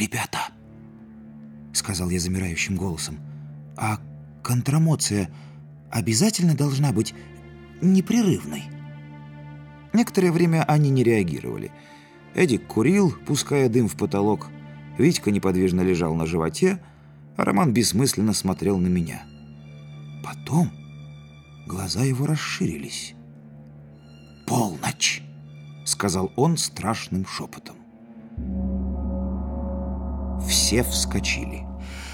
«Ребята», — сказал я замирающим голосом, «а контрамоция обязательно должна быть непрерывной?» Некоторое время они не реагировали. Эдик курил, пуская дым в потолок. Витька неподвижно лежал на животе, а Роман бессмысленно смотрел на меня. Потом глаза его расширились. «Полночь!» — сказал он страшным шепотом. Все вскочили.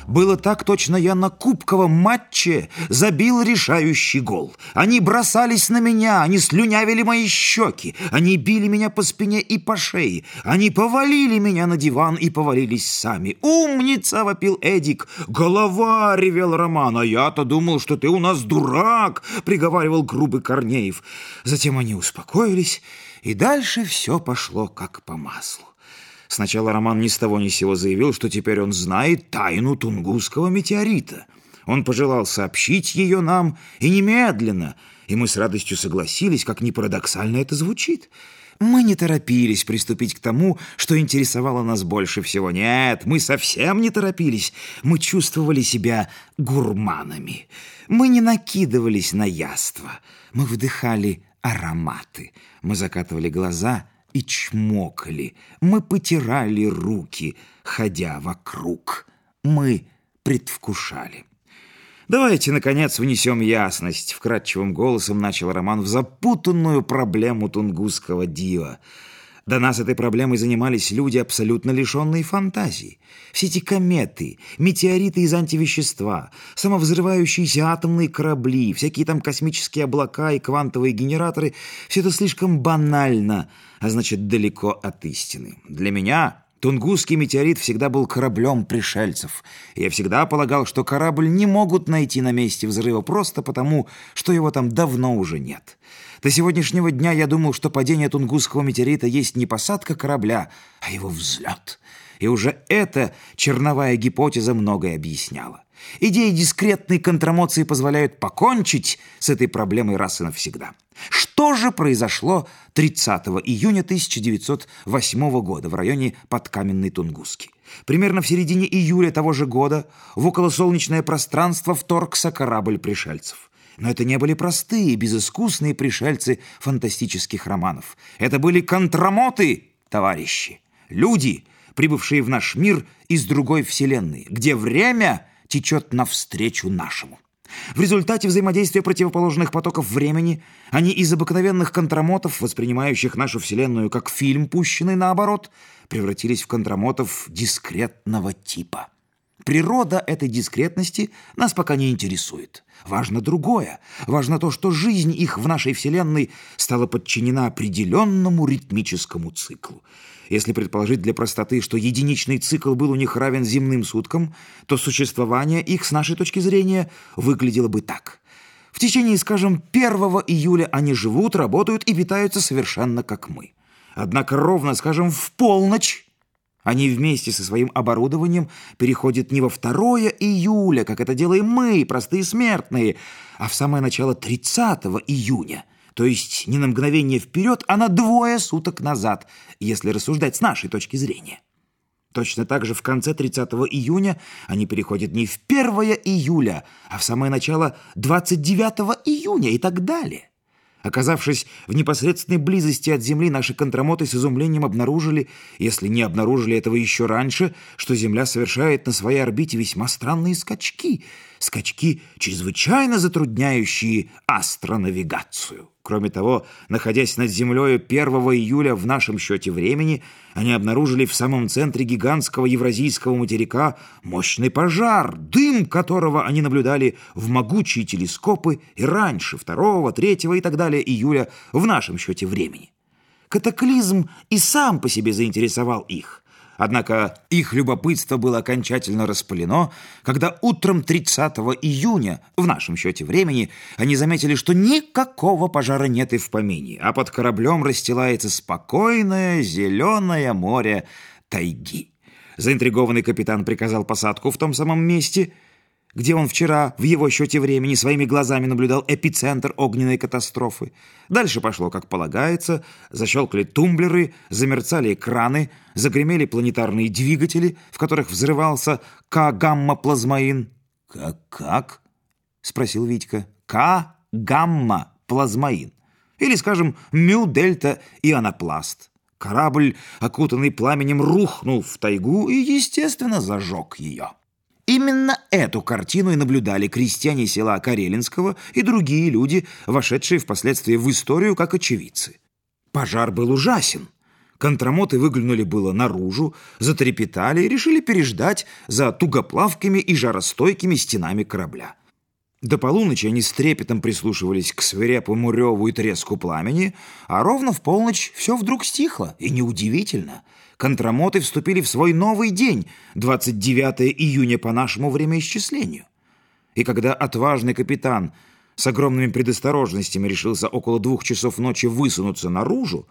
Было так точно я на кубковом матче забил решающий гол. Они бросались на меня, они слюнявили мои щеки, они били меня по спине и по шее, они повалили меня на диван и повалились сами. «Умница!» — вопил Эдик. «Голова!» — ревел Роман. «А я-то думал, что ты у нас дурак!» — приговаривал грубый Корнеев. Затем они успокоились, и дальше все пошло как по маслу. Сначала Роман ни с того ни с сего заявил, что теперь он знает тайну тунгусского метеорита. Он пожелал сообщить ее нам, и немедленно, и мы с радостью согласились, как ни парадоксально это звучит. Мы не торопились приступить к тому, что интересовало нас больше всего. Нет, мы совсем не торопились. Мы чувствовали себя гурманами. Мы не накидывались на яство. Мы вдыхали ароматы. Мы закатывали глаза и чмокали. Мы потирали руки, ходя вокруг. Мы предвкушали. «Давайте, наконец, внесем ясность», — вкрадчивым голосом начал Роман в запутанную проблему тунгусского дива. До нас этой проблемой занимались люди, абсолютно лишенные фантазии. Все эти кометы, метеориты из антивещества, самовзрывающиеся атомные корабли, всякие там космические облака и квантовые генераторы — все это слишком банально, а значит, далеко от истины. Для меня Тунгусский метеорит всегда был кораблем пришельцев. Я всегда полагал, что корабль не могут найти на месте взрыва просто потому, что его там давно уже нет. До сегодняшнего дня я думал, что падение Тунгусского метеорита есть не посадка корабля, а его взлет. И уже эта черновая гипотеза многое объясняла. Идеи дискретной контрамоции позволяют покончить с этой проблемой раз и навсегда. Что же произошло 30 июня 1908 года в районе Подкаменной Тунгуски? Примерно в середине июля того же года в околосолнечное пространство вторгся корабль пришельцев. Но это не были простые, безыскусные пришельцы фантастических романов. Это были контрамоты, товарищи, люди, прибывшие в наш мир из другой вселенной, где время течет навстречу нашему. В результате взаимодействия противоположных потоков времени они из обыкновенных контрамотов, воспринимающих нашу Вселенную как фильм, пущенный наоборот, превратились в контрамотов дискретного типа. Природа этой дискретности нас пока не интересует. Важно другое. Важно то, что жизнь их в нашей Вселенной стала подчинена определенному ритмическому циклу. Если предположить для простоты, что единичный цикл был у них равен земным суткам, то существование их, с нашей точки зрения, выглядело бы так. В течение, скажем, 1 июля они живут, работают и питаются совершенно как мы. Однако ровно, скажем, в полночь они вместе со своим оборудованием переходят не во 2 июля, как это делаем мы, простые смертные, а в самое начало 30 июня, то есть не на мгновение вперед, а на двое суток назад, если рассуждать с нашей точки зрения. Точно так же в конце 30 июня они переходят не в 1 июля, а в самое начало 29 июня и так далее. Оказавшись в непосредственной близости от Земли, наши контрамоты с изумлением обнаружили, если не обнаружили этого еще раньше, что Земля совершает на своей орбите весьма странные скачки. Скачки, чрезвычайно затрудняющие астронавигацию. Кроме того, находясь над Землей 1 июля в нашем счете времени, они обнаружили в самом центре гигантского евразийского материка мощный пожар, дым которого они наблюдали в могучие телескопы и раньше, 2, 3 и так далее июля в нашем счете времени. Катаклизм и сам по себе заинтересовал их – Однако их любопытство было окончательно распылено, когда утром 30 июня, в нашем счете времени, они заметили, что никакого пожара нет и в помине, а под кораблем расстилается спокойное зеленое море тайги. Заинтригованный капитан приказал посадку в том самом месте – где он вчера в его счете времени своими глазами наблюдал эпицентр огненной катастрофы. Дальше пошло, как полагается, защелкали тумблеры, замерцали экраны, загремели планетарные двигатели, в которых взрывался К-гамма-плазмоин. «Как-как?» — спросил Витька. «К-гамма-плазмоин». Или, скажем, мю-дельта-ионопласт. Корабль, окутанный пламенем, рухнул в тайгу и, естественно, зажег ее. Именно эту картину и наблюдали крестьяне села Карелинского и другие люди, вошедшие впоследствии в историю как очевидцы. Пожар был ужасен. Контрамоты выглянули было наружу, затрепетали и решили переждать за тугоплавкими и жаростойкими стенами корабля. До полуночи они с трепетом прислушивались к свирепому реву и треску пламени, а ровно в полночь все вдруг стихло, и неудивительно — контрамоты вступили в свой новый день, 29 июня по нашему времяисчислению. И когда отважный капитан с огромными предосторожностями решился около двух часов ночи высунуться наружу,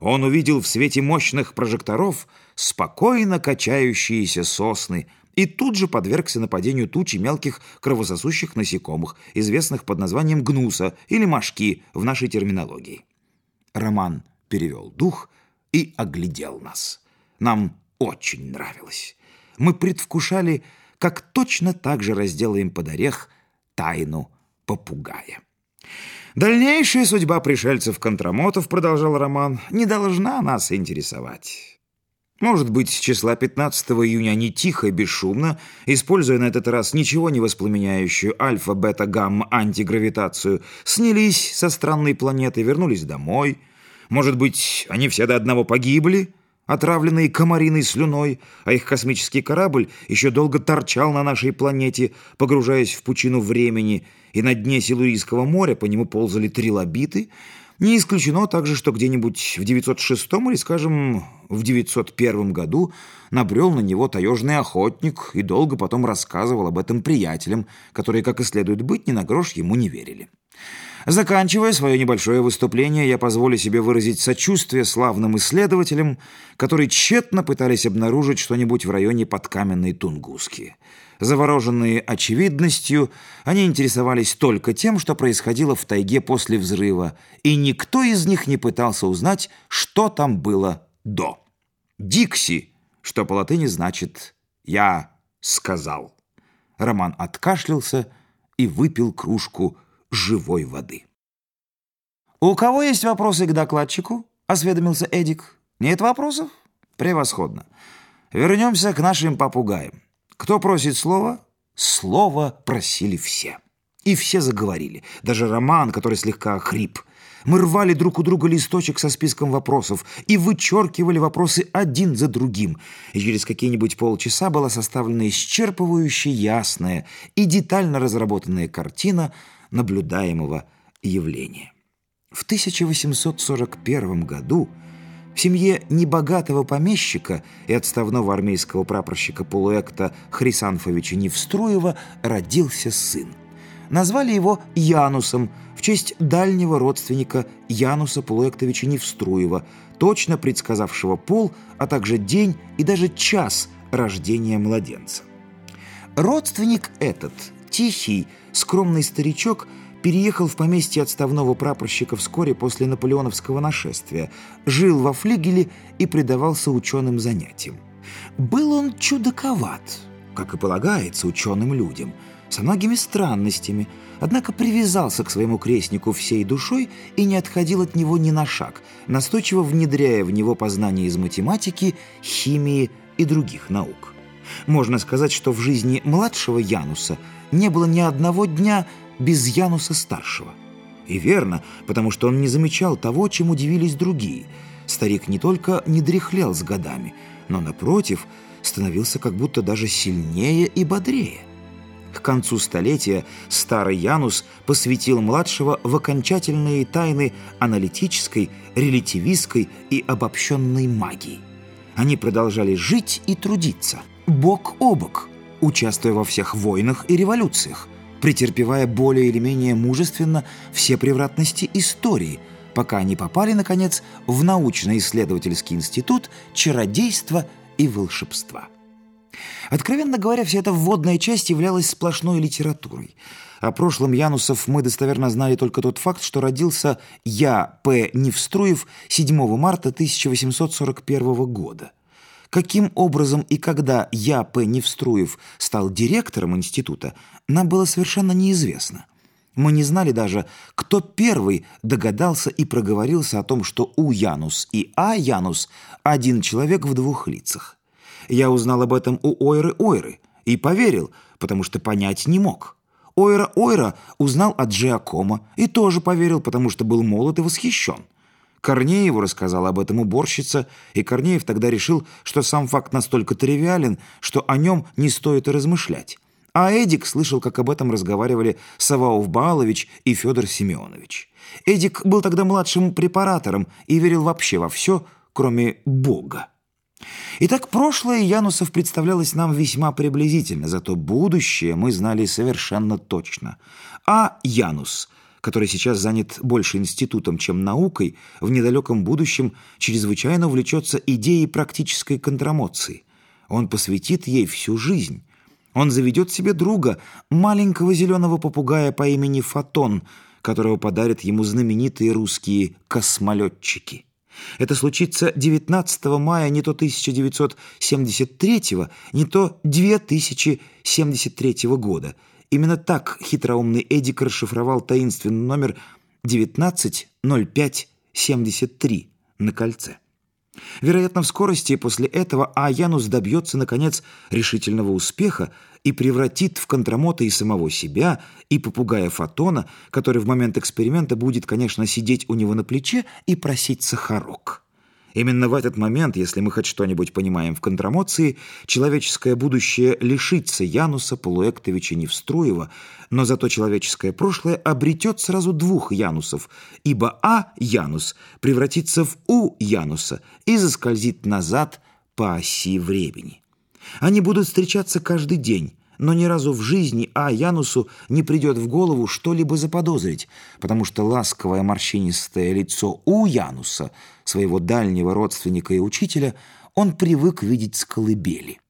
он увидел в свете мощных прожекторов спокойно качающиеся сосны и тут же подвергся нападению тучи мелких кровососущих насекомых, известных под названием гнуса или мошки в нашей терминологии. Роман перевел дух и оглядел нас. Нам очень нравилось. Мы предвкушали, как точно так же разделаем под орех тайну попугая. «Дальнейшая судьба пришельцев-контрамотов, — продолжал Роман, — не должна нас интересовать. Может быть, с числа 15 июня они тихо и бесшумно, используя на этот раз ничего не воспламеняющую альфа-бета-гамма-антигравитацию, снялись со странной планеты, вернулись домой. Может быть, они все до одного погибли?» Отравленные комариной слюной, а их космический корабль еще долго торчал на нашей планете, погружаясь в пучину времени, и на дне Силурийского моря по нему ползали трилобиты. Не исключено также, что где-нибудь в 906 или, скажем, в 901 году набрел на него таежный охотник и долго потом рассказывал об этом приятелям, которые, как и следует быть, ни на грош ему не верили. Заканчивая свое небольшое выступление, я позволю себе выразить сочувствие славным исследователям, которые тщетно пытались обнаружить что-нибудь в районе подкаменной Тунгуски. Завороженные очевидностью, они интересовались только тем, что происходило в тайге после взрыва, и никто из них не пытался узнать, что там было до. «Дикси», что по латыни значит «я сказал». Роман откашлялся и выпил кружку живой воды. «У кого есть вопросы к докладчику?» — осведомился Эдик. «Нет вопросов? Превосходно. Вернемся к нашим попугаям. Кто просит слова?» Слово просили все. И все заговорили. Даже Роман, который слегка охрип. Мы рвали друг у друга листочек со списком вопросов и вычеркивали вопросы один за другим. И через какие-нибудь полчаса была составлена исчерпывающая, ясная и детально разработанная картина – наблюдаемого явления. В 1841 году в семье небогатого помещика и отставного армейского прапорщика полуэкта Хрисанфовича Невструева родился сын. Назвали его Янусом в честь дальнего родственника Януса Полуэктовича Невструева, точно предсказавшего пол, а также день и даже час рождения младенца. Родственник этот, тихий, скромный старичок переехал в поместье отставного прапорщика вскоре после наполеоновского нашествия, жил во флигеле и предавался ученым занятиям. Был он чудаковат, как и полагается ученым людям, со многими странностями, однако привязался к своему крестнику всей душой и не отходил от него ни на шаг, настойчиво внедряя в него познания из математики, химии и других наук. Можно сказать, что в жизни младшего Януса – не было ни одного дня без Януса старшего. И верно, потому что он не замечал того, чем удивились другие. Старик не только не дряхлял с годами, но, напротив, становился как будто даже сильнее и бодрее. К концу столетия старый Янус посвятил младшего в окончательные тайны аналитической, релятивистской и обобщенной магии. Они продолжали жить и трудиться, бок о бок, участвуя во всех войнах и революциях, претерпевая более или менее мужественно все превратности истории, пока они попали, наконец, в научно-исследовательский институт чародейства и волшебства. Откровенно говоря, вся эта вводная часть являлась сплошной литературой. О прошлом Янусов мы достоверно знали только тот факт, что родился Я. П. Невструев 7 марта 1841 года. Каким образом и когда Я. П. Невструев стал директором института, нам было совершенно неизвестно. Мы не знали даже, кто первый догадался и проговорился о том, что У Янус и А Янус – один человек в двух лицах. Я узнал об этом у Ойры Ойры и поверил, потому что понять не мог. Ойра Ойра узнал от Джиакома и тоже поверил, потому что был молод и восхищен. Корнееву рассказал об этом уборщица, и Корнеев тогда решил, что сам факт настолько тривиален, что о нем не стоит и размышлять. А Эдик слышал, как об этом разговаривали Саваоф Баалович и Федор Семенович. Эдик был тогда младшим препаратором и верил вообще во все, кроме Бога. Итак, прошлое Янусов представлялось нам весьма приблизительно, зато будущее мы знали совершенно точно. А Янус, который сейчас занят больше институтом, чем наукой, в недалеком будущем чрезвычайно увлечется идеей практической контрамоции. Он посвятит ей всю жизнь. Он заведет себе друга, маленького зеленого попугая по имени Фотон, которого подарят ему знаменитые русские космолетчики. Это случится 19 мая не то 1973, не то 2073 года. Именно так хитроумный Эдик расшифровал таинственный номер 190573 на кольце. Вероятно, в скорости после этого Аянус добьется, наконец, решительного успеха и превратит в контрамота и самого себя, и попугая Фотона, который в момент эксперимента будет, конечно, сидеть у него на плече и просить сахарок. Именно в этот момент, если мы хоть что-нибудь понимаем в контрамоции, человеческое будущее лишится Януса Полуэктовича Невструева, но зато человеческое прошлое обретет сразу двух Янусов, ибо А Янус превратится в У Януса и заскользит назад по оси времени. Они будут встречаться каждый день, но ни разу в жизни А. Янусу не придет в голову что-либо заподозрить, потому что ласковое морщинистое лицо У. Януса, своего дальнего родственника и учителя, он привык видеть с колыбели.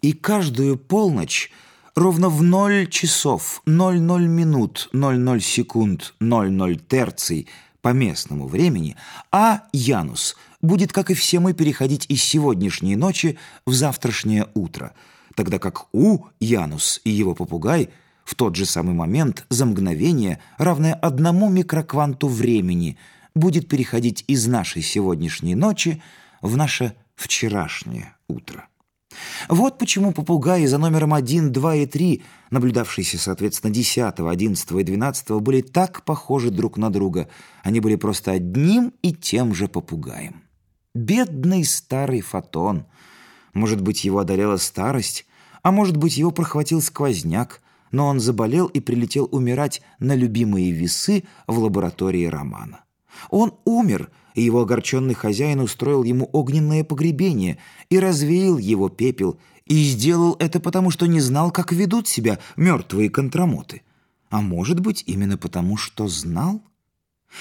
И каждую полночь ровно в 0 часов 00 минут 00 секунд 00 терций по местному времени, А. Янус будет, как и все мы, переходить из сегодняшней ночи в завтрашнее утро – тогда как У, Янус и его попугай в тот же самый момент за мгновение, равное одному микрокванту времени, будет переходить из нашей сегодняшней ночи в наше вчерашнее утро. Вот почему попугаи за номером 1, 2 и 3, наблюдавшиеся, соответственно, 10, 11 и 12, были так похожи друг на друга. Они были просто одним и тем же попугаем. Бедный старый фотон. Может быть, его одолела старость, а может быть, его прохватил сквозняк, но он заболел и прилетел умирать на любимые весы в лаборатории Романа. Он умер, и его огорченный хозяин устроил ему огненное погребение и развеял его пепел, и сделал это потому, что не знал, как ведут себя мертвые контрамоты. А может быть, именно потому, что знал?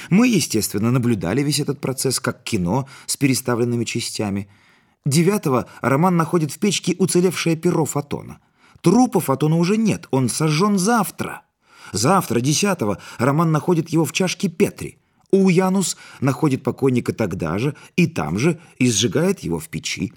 Мы, естественно, наблюдали весь этот процесс как кино с переставленными частями – Девятого Роман находит в печке уцелевшее перо Фотона. Трупа Фотона уже нет, он сожжен завтра. Завтра, десятого, Роман находит его в чашке Петри. Уянус находит покойника тогда же и там же и сжигает его в печи.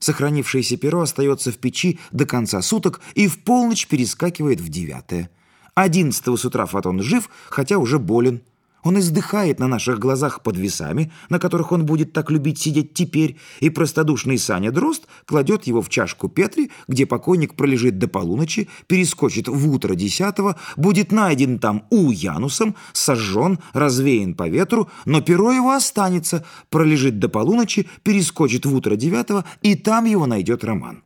Сохранившееся перо остается в печи до конца суток и в полночь перескакивает в девятое. Одиннадцатого с утра Фотон жив, хотя уже болен. Он издыхает на наших глазах под весами, на которых он будет так любить сидеть теперь, и простодушный Саня Дрозд кладет его в чашку Петри, где покойник пролежит до полуночи, перескочит в утро десятого, будет найден там у Янусом, сожжен, развеян по ветру, но перо его останется, пролежит до полуночи, перескочит в утро девятого, и там его найдет Роман.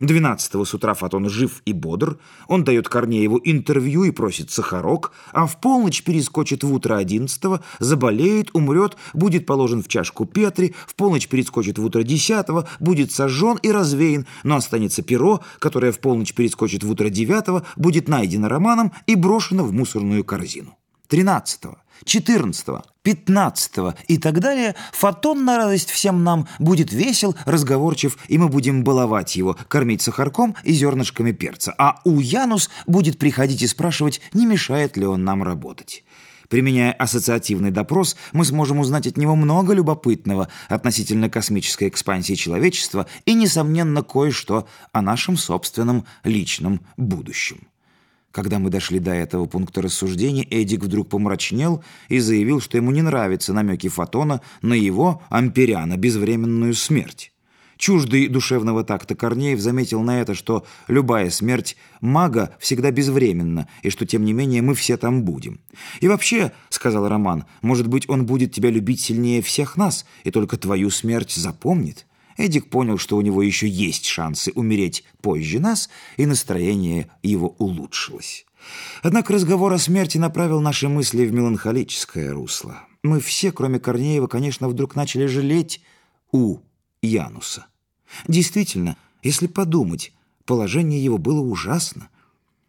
12 с утра Фотон жив и бодр, он дает Корнееву интервью и просит сахарок, а в полночь перескочит в утро 11 заболеет, умрет, будет положен в чашку Петри, в полночь перескочит в утро 10 будет сожжен и развеян, но останется перо, которое в полночь перескочит в утро 9 будет найдено Романом и брошено в мусорную корзину. Тринадцатого, четырнадцатого, пятнадцатого и так далее, Фотон на радость всем нам будет весел, разговорчив, и мы будем баловать его, кормить сахарком и зернышками перца. А у Янус будет приходить и спрашивать, не мешает ли он нам работать. Применяя ассоциативный допрос, мы сможем узнать от него много любопытного относительно космической экспансии человечества и, несомненно, кое-что о нашем собственном личном будущем. Когда мы дошли до этого пункта рассуждений, Эдик вдруг помрачнел и заявил, что ему не нравятся намеки Фотона на его, Ампериана, безвременную смерть. Чуждый душевного такта Корнеев заметил на это, что любая смерть мага всегда безвременна, и что, тем не менее, мы все там будем. «И вообще», — сказал Роман, — «может быть, он будет тебя любить сильнее всех нас, и только твою смерть запомнит?» Эдик понял, что у него еще есть шансы умереть позже нас, и настроение его улучшилось. Однако разговор о смерти направил наши мысли в меланхолическое русло. Мы все, кроме Корнеева, конечно, вдруг начали жалеть у Януса. Действительно, если подумать, положение его было ужасно.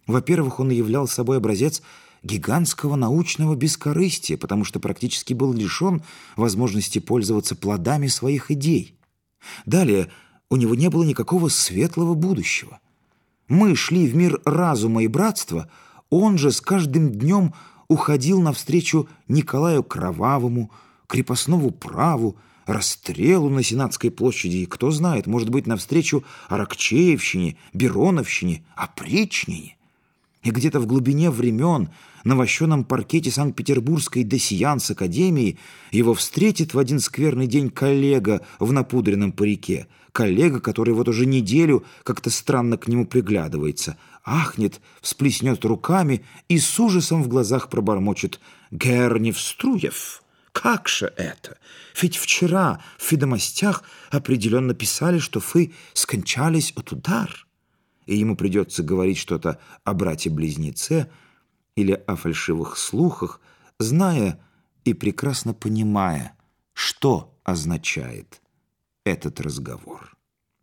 Во-первых, он являл собой образец гигантского научного бескорыстия, потому что практически был лишен возможности пользоваться плодами своих идей. Далее, у него не было никакого светлого будущего. Мы шли в мир разума и братства, он же с каждым днем уходил навстречу Николаю Кровавому, крепостному праву, расстрелу на Сенатской площади, и, кто знает, может быть, навстречу Аракчеевщине, Бероновщине, Опричнине. И где-то в глубине времен, на вощеном паркете Санкт-Петербургской Десианс Академии, его встретит в один скверный день коллега в напудренном парике, коллега, который вот уже неделю как-то странно к нему приглядывается, ахнет, всплеснет руками и с ужасом в глазах пробормочет «Герневструев». Как же это? Ведь вчера в ведомостях определенно писали, что вы скончались от удар. И ему придется говорить что-то о брате-близнеце или о фальшивых слухах, зная и прекрасно понимая, что означает этот разговор.